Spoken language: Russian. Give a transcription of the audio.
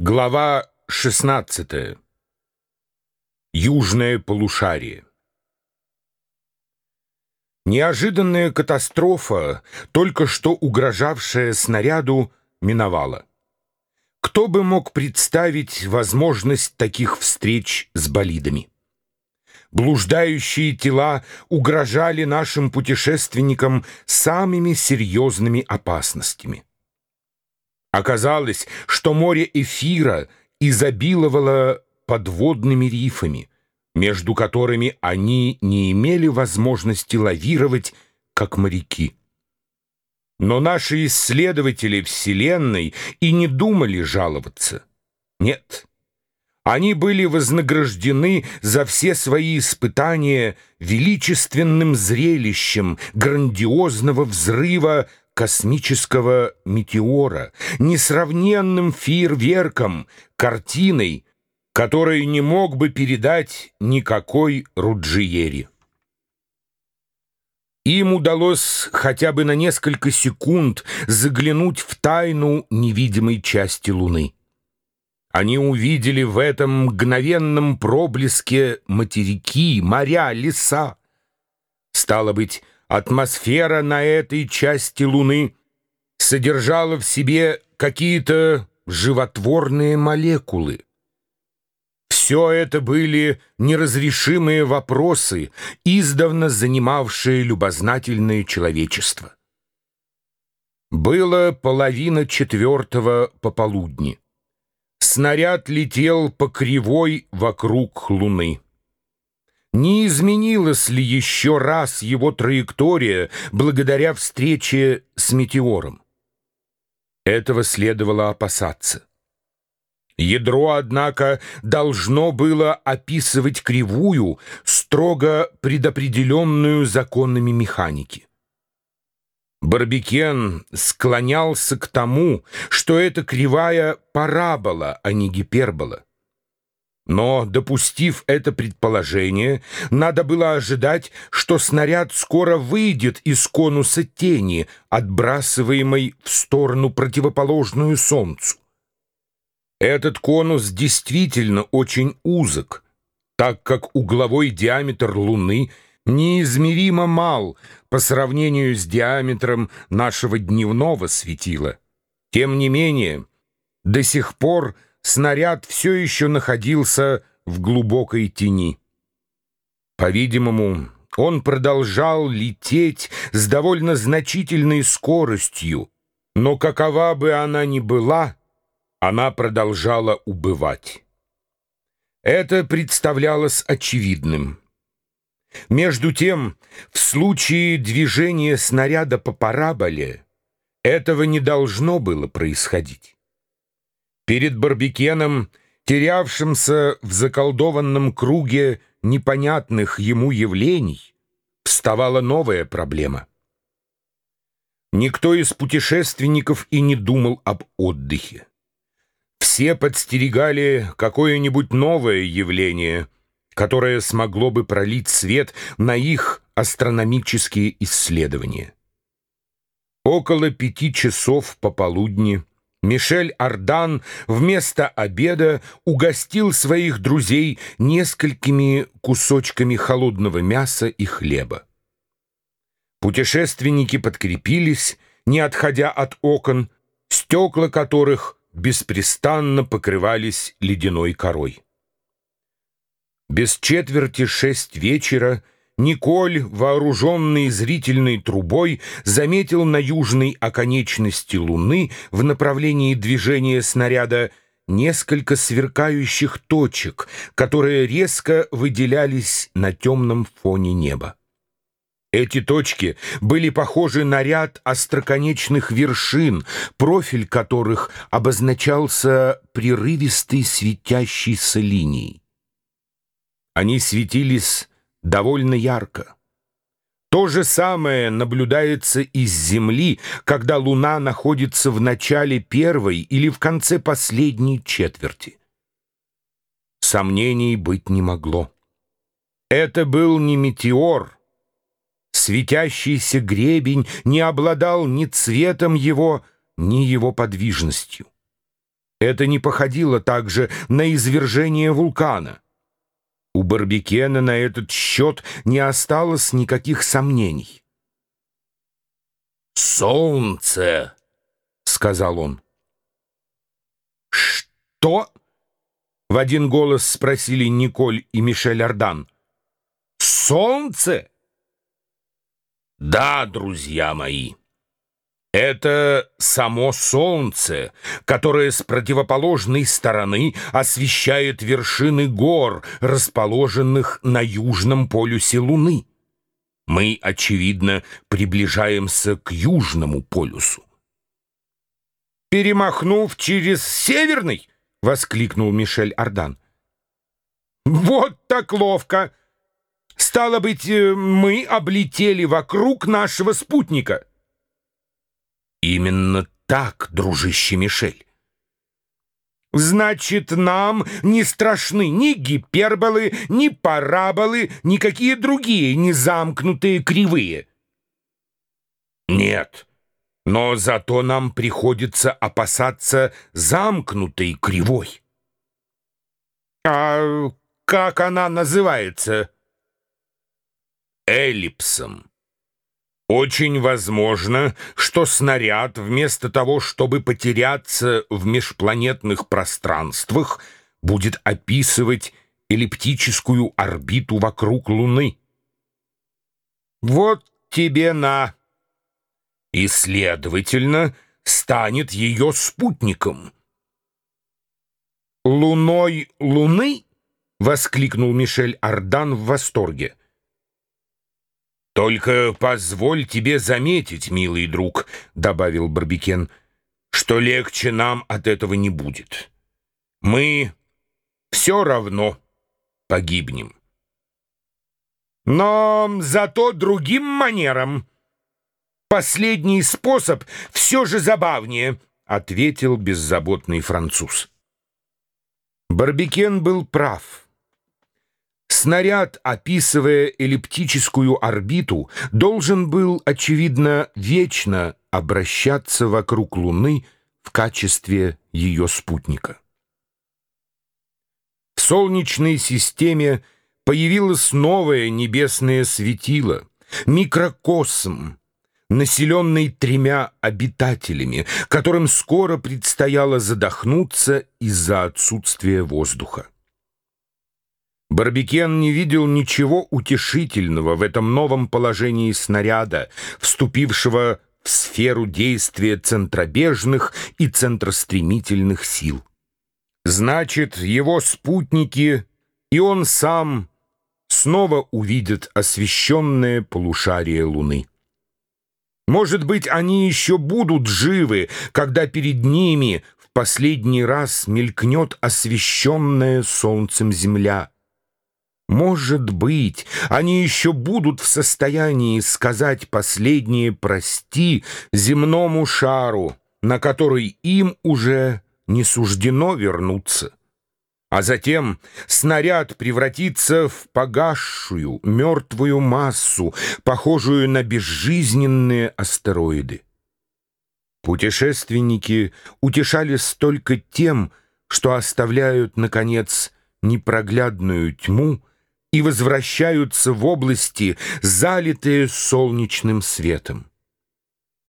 Глава 16. Южное полушарие. Неожиданная катастрофа, только что угрожавшая снаряду, миновала. Кто бы мог представить возможность таких встреч с болидами? Блуждающие тела угрожали нашим путешественникам самыми серьезными опасностями. Оказалось, что море эфира изобиловало подводными рифами, между которыми они не имели возможности лавировать, как моряки. Но наши исследователи Вселенной и не думали жаловаться. Нет, они были вознаграждены за все свои испытания величественным зрелищем грандиозного взрыва космического метеора, несравненным фейерверком, картиной, которую не мог бы передать никакой Руджиери. Им удалось хотя бы на несколько секунд заглянуть в тайну невидимой части Луны. Они увидели в этом мгновенном проблеске материки, моря, леса. Стало быть, Атмосфера на этой части Луны содержала в себе какие-то животворные молекулы. Все это были неразрешимые вопросы, издавна занимавшие любознательное человечество. Было половина четвертого пополудни. Снаряд летел по кривой вокруг Луны. Не изменилась ли еще раз его траектория благодаря встрече с метеором? Этого следовало опасаться. Ядро, однако, должно было описывать кривую, строго предопределенную законами механики. Барбикен склонялся к тому, что это кривая парабола, а не гипербола. Но, допустив это предположение, надо было ожидать, что снаряд скоро выйдет из конуса тени, отбрасываемой в сторону противоположную Солнцу. Этот конус действительно очень узок, так как угловой диаметр Луны неизмеримо мал по сравнению с диаметром нашего дневного светила. Тем не менее, до сих пор – снаряд все еще находился в глубокой тени. По-видимому, он продолжал лететь с довольно значительной скоростью, но какова бы она ни была, она продолжала убывать. Это представлялось очевидным. Между тем, в случае движения снаряда по параболе этого не должно было происходить. Перед Барбикеном, терявшимся в заколдованном круге непонятных ему явлений, вставала новая проблема. Никто из путешественников и не думал об отдыхе. Все подстерегали какое-нибудь новое явление, которое смогло бы пролить свет на их астрономические исследования. Около пяти часов пополудни Мишель Ардан вместо обеда угостил своих друзей несколькими кусочками холодного мяса и хлеба. Путешественники подкрепились, не отходя от окон, стекла которых беспрестанно покрывались ледяной корой. Без четверти шесть вечера — Николь, вооруженный зрительной трубой, заметил на южной оконечности Луны в направлении движения снаряда несколько сверкающих точек, которые резко выделялись на темном фоне неба. Эти точки были похожи на ряд остроконечных вершин, профиль которых обозначался прерывистой светящейся линией. Они светились довольно ярко. То же самое наблюдается из Земли, когда Луна находится в начале первой или в конце последней четверти. Сомнений быть не могло. Это был не метеор. Светящийся гребень не обладал ни цветом его, ни его подвижностью. Это не походило также на извержение вулкана. У Барбекена на этот счет не осталось никаких сомнений. «Солнце!» — сказал он. «Что?» — в один голос спросили Николь и Мишель Ардан. «Солнце?» «Да, друзья мои». Это само солнце, которое с противоположной стороны освещает вершины гор, расположенных на южном полюсе Луны. Мы, очевидно, приближаемся к южному полюсу. «Перемахнув через северный?» — воскликнул Мишель Ардан. «Вот так ловко! Стало быть, э, мы облетели вокруг нашего спутника». Именно так, дружище Мишель. Значит, нам не страшны ни гиперболы, ни параболы, никакие другие незамкнутые кривые. Нет, но зато нам приходится опасаться замкнутой кривой. А как она называется? Эллипсом. Очень возможно, что снаряд, вместо того, чтобы потеряться в межпланетных пространствах, будет описывать эллиптическую орбиту вокруг Луны. Вот тебе на. И, следовательно, станет ее спутником. «Луной Луны?» — воскликнул Мишель Ардан в восторге. «Только позволь тебе заметить, милый друг», — добавил Барбикен, «что легче нам от этого не будет. Мы все равно погибнем». «Но зато другим манером. Последний способ все же забавнее», — ответил беззаботный француз. Барбикен был прав. Снаряд, описывая эллиптическую орбиту, должен был, очевидно, вечно обращаться вокруг Луны в качестве ее спутника. В Солнечной системе появилось новое небесное светило, микрокосм, населенный тремя обитателями, которым скоро предстояло задохнуться из-за отсутствия воздуха. Барбикен не видел ничего утешительного в этом новом положении снаряда, вступившего в сферу действия центробежных и центростремительных сил. Значит, его спутники и он сам снова увидят освещенное полушарие Луны. Может быть, они еще будут живы, когда перед ними в последний раз мелькнет освещенная солнцем земля — может быть, они еще будут в состоянии сказать последнее «прости» земному шару, на который им уже не суждено вернуться. А затем снаряд превратится в погасшую, мертвую массу, похожую на безжизненные астероиды. Путешественники утешались только тем, что оставляют, наконец, непроглядную тьму, и возвращаются в области, залитые солнечным светом.